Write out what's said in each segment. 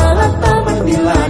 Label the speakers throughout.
Speaker 1: telah tak berdilai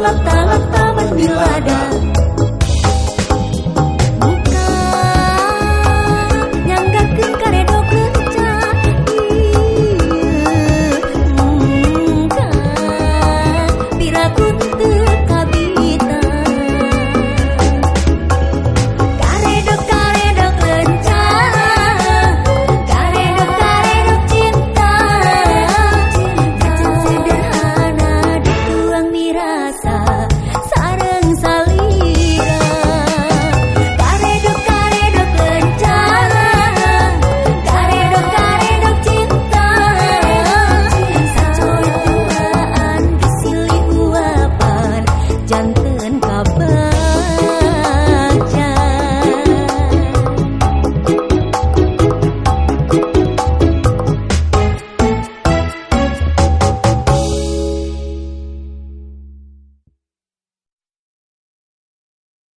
Speaker 1: Lata lata menilada